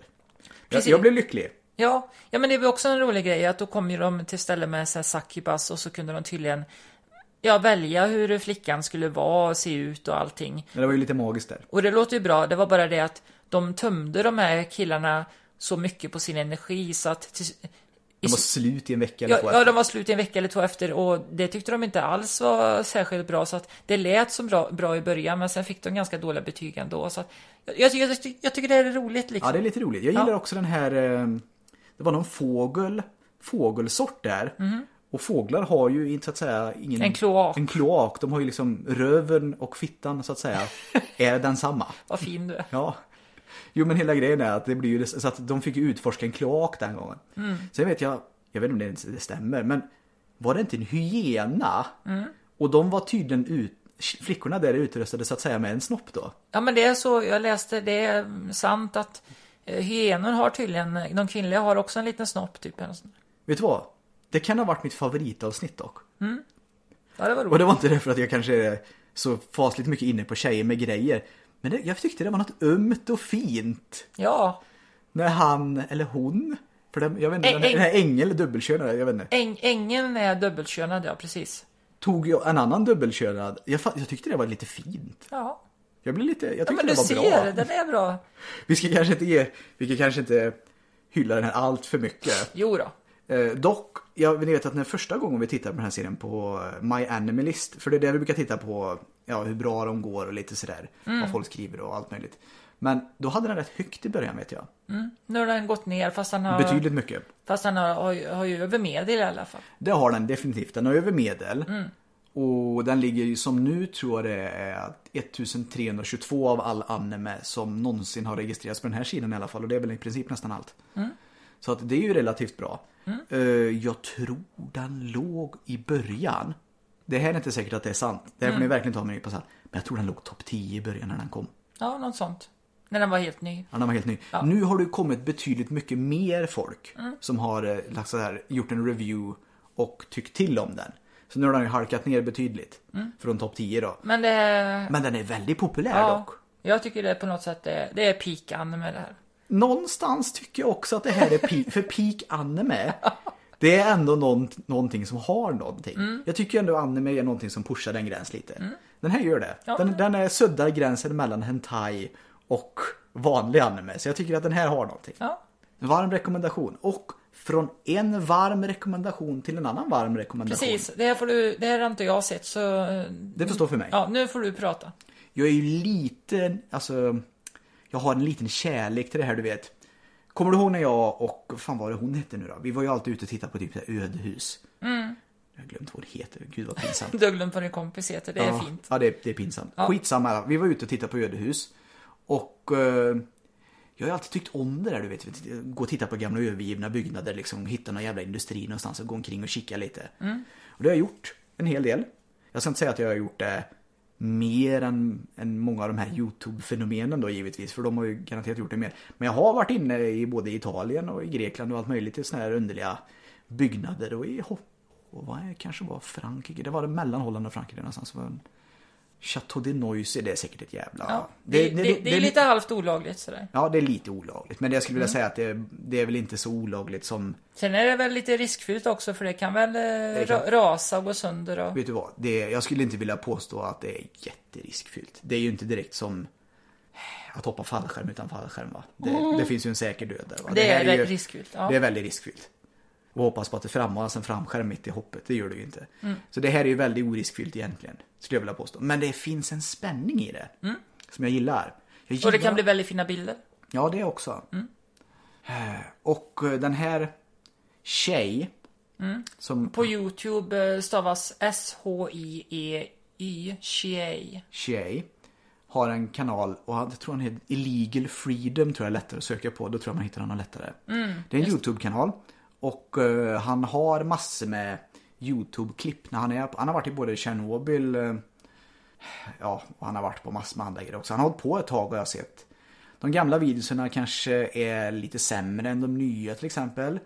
Jag, jag blev lycklig. Ja, ja, men det var också en rolig grej att då kom ju de till ställe med så här succubus och så kunde de tydligen ja, välja hur flickan skulle vara och se ut och allting. Men det var ju lite magiskt där. Och det låter ju bra, det var bara det att de tömde de här killarna så mycket på sin energi så att till, De var slut i en vecka eller Ja, två ja, efter. de var slut en vecka eller två efter och det tyckte de inte alls var särskilt bra så att det lät som bra, bra i början men sen fick de ganska dåliga betyg ändå så att jag, jag, jag, jag tycker det är roligt liksom. Ja, det är lite roligt. Jag gillar Ja. också den här... eh, Det var någon fågel, fågelsort där. Och fåglar har ju inte så att säga ingen... En kloak. En kloak. De har ju liksom röven och fittan så att säga är densamma. Vad fin du är. Ja. Jo men hela grejen är att det blir ju så att de fick ju utforska en kloak den gången. Mm. Sen vet jag, jag vet inte om det, stämmer, men var det inte en hyena? Mm. Och de var tydligen ut, flickorna där är utrustade så att säga med en snopp då. Ja men det är så, jag läste, det är sant att hyenor har tydligen, de kvinnliga har också en liten snopp typ. Vet du vad? Det kan ha varit mitt favoritavsnitt dock. Ja det var Och roligt. det var inte det för att jag kanske är så fasligt mycket inne på tjejer med grejer. Men det, jag tyckte det var något ömt och fint. Ja, När han, eller hon, för den, jag vet inte, Äng- den, här- den här ängel, dubbelkönade, jag vet inte. äng, ängeln är dubbelkönad, ja precis. Tog jag en annan dubbelkönad, jag, jag tyckte det var lite fint. Ja, Jag blev lite, jag ja tyckte men det du var ser, bra. den är bra. Vi ska kanske inte ge, vi ska kanske inte hylla den här allt för mycket. Jo då. Eh, dock, jag vet att när första gången vi tittade på den här serien på My Animalist, för det är det vi brukar titta på, ja hur bra de går och lite sådär, Mm. vad folk skriver och allt möjligt. Men då hade den rätt högt i början vet jag. Nu har den gått ner fast han har, Betydligt mycket. fast han har, har, har ju över medel i alla fall. Det har den definitivt. Den har över medel. Och den ligger ju som nu tror jag det är 1322 av all anime som någonsin har registrerats på den här sidan i alla fall. Och det är väl i princip nästan allt. Så att det är ju relativt bra. Eh, jag tror den låg i början. Det här är inte säkert att det är sant. Det här får ni verkligen ta med en nypa salt. Men jag tror den låg topp 10 i början när den kom. Ja, något sånt. När den var helt ny. Ja, den var helt ny. Nu har det kommit betydligt mycket mer folk som har här, gjort en review och tyckt till om den. Så nu har den ju halkat ner betydligt. Från topp 10 då. Men det... Men den är väldigt populär Ja, dock. jag tycker det på något sätt det, det är peak anime det här. Någonstans tycker jag också att det här är peak, för peak anime. Det är ändå någon, någonting som har någonting. Jag tycker ändå anime är någonting som pushar den gräns lite. Den här gör det. Ja. Den, den är suddar gränsen mellan hentai och vanlig anime. Så jag tycker att den här har någonting. Ja. En varm rekommendation. Och från en varm rekommendation till en annan varm rekommendation. Precis, det här, får du, det här har inte jag sett så... Det får stå för mig. Ja, nu får du prata. Jag är ju lite, alltså, jag har en liten kärlek till det här du vet. Kommer du ihåg när jag och, fan var det hon hette nu då? Vi var ju alltid ute och tittade på typ ödehus. Jag har glömt vad det heter, gud vad pinsamt. Du har glömt vad din kompis heter, det är ja, fint. Ja, det är, det är pinsamt. Skitsamma, vi var ute och tittade på ödehus. Och eh, jag har alltid tyckt om det där, du vet. Gå och titta på gamla övergivna byggnader, liksom hitta någon jävla industri någonstans och gå omkring och kika lite. Och det har jag gjort en hel del. Jag ska inte säga att jag har gjort det mer än, än många av de här YouTube-fenomenen då givetvis, för de har ju garanterat gjort det mer. Men jag har varit inne i både Italien och i Grekland och allt möjligt i såna här underliga byggnader och i och vad är, kanske var Frankrike, det var det mellan Holland och Frankrike någonstans. Det var en Chateau de Noisy, det är säkert ett jävla... Ja, det, det, det, är lite halvt olagligt sådär. Ja, det är lite olagligt. Men jag skulle vilja säga att det, det är väl inte så olagligt som... Sen är det väl lite riskfyllt också för det kan väl eh, kan- ra, rasa och gå sönder och... Vet du vad? Det, jag skulle inte vilja påstå att det är jätteriskfyllt. Det är ju inte direkt som att hoppa fallskärm utan fallskärm va? Det, det finns ju en säker död där va? Det är här ju- riskfyllt, ja. Det är väldigt riskfyllt. Och hoppas på att det frammanas en framskärm mitt i hoppet. Det gör det ju inte. Mm. Så det här är ju väldigt oriskfyllt egentligen. Skulle jag vilja påstå. Men det finns en spänning i det. Som jag gillar. Jag Mm. Och det gillar- kan bli väldigt fina bilder. Ja, det också. Eh, Och eh, den här Tjej. Som På Youtube eh, stavas S-H-I-E-Y, Shei. Tjej. Har en kanal och jag tror han heter Illegal Freedom tror jag är lättare att söka på. Då tror jag man hittar honom lättare. det är en YouTube-kanal. Och han har massor med YouTube-klipp när han är Han har varit i både Tjernobyl eh, Ja, och han har varit på massor med andra grejer också. Han har hållit på ett tag och jag har sett. De gamla videorna kanske är lite sämre än de nya till exempel.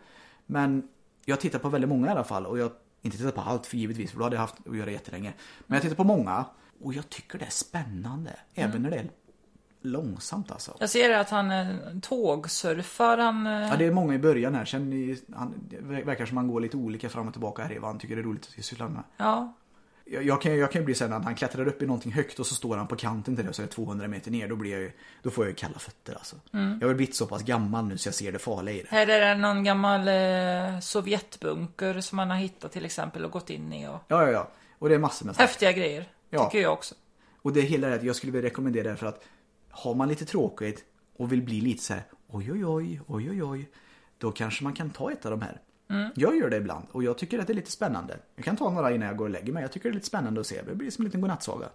Men jag tittar på väldigt många i alla fall och jag inte tittar på allt för givetvis för då hade jag haft att göra jättelänge. Men jag tittar på många och jag tycker det är spännande. Även när det är långsamt alltså. Jag ser att han eh, tågsurfar, han... eh, Ja, det är många i början här. Sen i, han, det verkar som man går lite olika fram och tillbaka här i vad han tycker är roligt att syssla med. Ja. Jag, jag, kan, jag kan ju bli sen att han klättrar upp i någonting högt och så står han på kanten till det och så är det 200 meter ner. Då, blir jag ju, då får jag ju kalla fötter alltså. Jag har blivit så pass gammal nu så jag ser det farliga i det. Här är det någon gammal eh, Sovjetbunker som han har hittat till exempel och gått in i och... Ja, ja, ja. Och det är massor med sånt. Häftiga grejer. Ja. Tycker jag också. Och det hela är att jag skulle vilja rekommendera det för att har man lite tråkigt och vill bli lite så här oj oj oj oj oj oj då kanske man kan ta ett av de här. Jag gör det ibland och jag tycker att det är lite spännande. Jag kan ta några innan jag går och lägger mig. Jag tycker det är lite spännande att se. Det blir som en liten godnattsaga.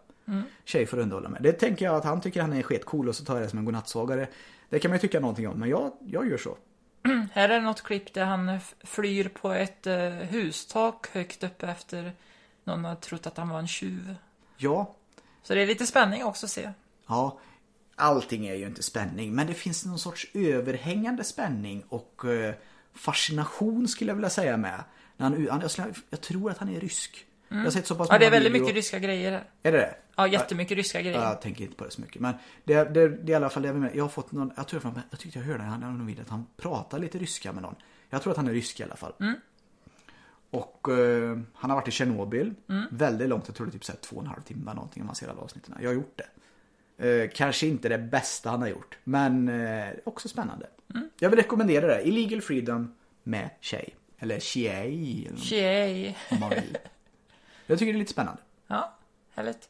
Tjej får underhålla med. Det tänker jag att han tycker han är sketcool och så tar jag det som en godnattsaga. Det, kan man ju tycka någonting om men jag, jag gör så. Här är något klipp där han flyr på ett eh, hustak högt uppe efter någon har trott att han var en tjuv. Ja, Så det är lite spänning också att se. Ja, allting är ju inte spänning, men det finns någon sorts överhängande spänning och eh, fascination skulle jag vilja säga med. När han, han, jag, tror att han är rysk. Jag har sett så pass Ja, det är många väldigt mycket ryska grejer här. Är det det? Ja, jättemycket ryska grejer. Jag tänker inte på det så mycket. Men det, det, det är i alla fall det jag med. Jag har fått någon, jag tror jag, jag tyckte jag hörde han någon video att han pratar lite ryska med någon. Jag tror att han är rysk i alla fall. Och eh, han har varit i Tjernobyl. Väldigt långt, jag tror det är typ så här två och en halv timme någonting om man ser alla avsnitten. Jag har gjort det. Eh, kanske inte det bästa han har gjort. Men eh, också spännande. Jag vill rekommendera det. Illegal Freedom med tjej. Eller tjej. Tjej. om man vill. Jag tycker det är lite spännande. Ja, härligt.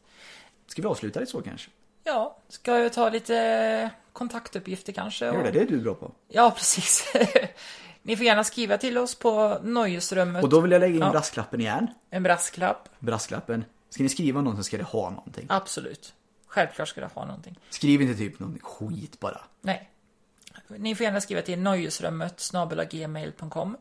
Ska vi avsluta det så kanske? Ja, ska jag ta lite kontaktuppgifter kanske? Gör det, och- det är du bra på. Ja, precis. Ni får gärna skriva till oss på nöjesrummet. Och då vill jag lägga in Ja. brasklappen igen. En brasklapp. Brasklappen. Ska ni skriva någonting ska det ha någonting. Absolut. Självklart ska det ha någonting. Skriv inte typ någon skit bara. Nej. Ni får gärna skriva till nöjesrummet snabelagmail.com.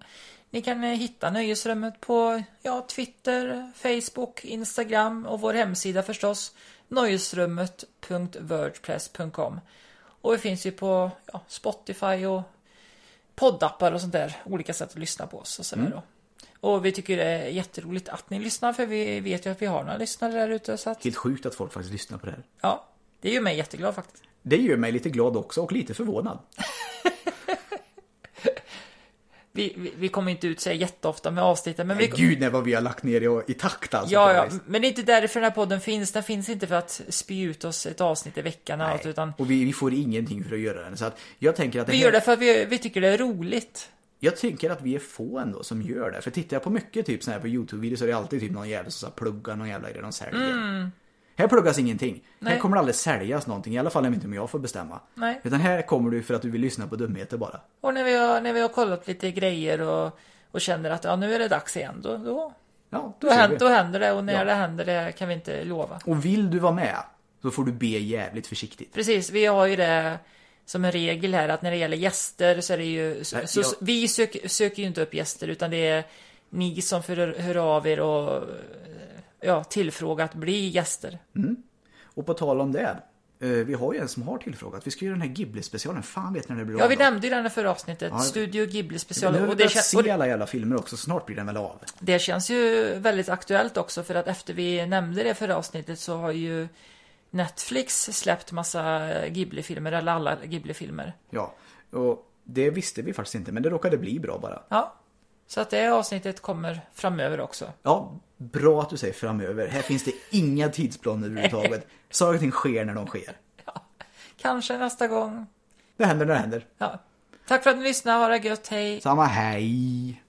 Ni kan eh, hitta nöjesrummet på ja, Twitter, Facebook, Instagram och vår hemsida förstås. Nöjesrummet.wordpress.com Och vi finns ju på ja, Spotify och poddappar och sånt där. Olika sätt att lyssna på oss och sådär då. Och vi tycker det är jätteroligt att ni lyssnar för vi vet ju att vi har några lyssnare där ute så att Helt sjukt att folk faktiskt lyssnar på det här. ja, det gör mig jätteglad faktiskt. Det gör mig lite glad också och lite förvånad. Vi, vi, vi kommer inte ut så jätteofta med avsnitten men vi, Men gud, nej vad vi har lagt ner i, i takt alltså. Ja, ja, men det är inte därför den här podden finns. Den finns inte för att spy ut oss ett avsnitt i veckan och allt, Nej. utan Och vi, vi får ingenting för att göra den. Så att jag tänker att det vi här, gör det för att vi, vi tycker det är roligt. Jag tycker att vi är få ändå som gör det. För tittar jag på mycket typ så här på YouTube-videos så är det alltid typ någon jävel som pluggar någon jävla grej de säljer. Här pluggas ingenting. Mm. Nej. Här kommer det aldrig säljas någonting. I alla fall inte om jag får bestämma. Nej. Utan här kommer du för att du vill lyssna på dumheter bara. Och när vi har, när vi har kollat lite grejer och, och känner att ja, nu är det dags igen, då, då, Ja, då, kör händer, då händer det. Och när Ja. det händer, det kan vi inte lova. Och vill du vara med så får du be jävligt försiktigt. Precis, vi har ju det som en regel här att när det gäller gäster så är det ju... Så, Nej, så, jag- Vi söker, söker ju inte upp gäster utan det är ni som för, hör av er och ja, tillfråga att bli gäster. Och på tal om det. eh, Vi har ju en som har tillfrågat. Vi ska göra den här Ghibli-specialen. Fan vet när det blir Ja, av vi då. nämnde ju den i förra avsnittet. Ja, Studio Ghibli special. Nu har vi Och det, börjat och se alla jävla filmer också. Snart blir den väl av. det känns ju väldigt aktuellt också för att efter vi nämnde det förra avsnittet så har ju Netflix släppt massa Ghibli-filmer, eller alla Ghibli-filmer. Ja, och det visste vi faktiskt inte. Men det råkade bli bra bara. Ja. Så att det avsnittet kommer framöver också. Ja, bra att du säger framöver. Här finns det inga tidsplaner överhuvudtaget. Saker och ting sker när de sker. Kanske nästa gång. Det händer när det händer. Ja. Tack för att ni lyssnade, ha det gött, hej! Samma hej.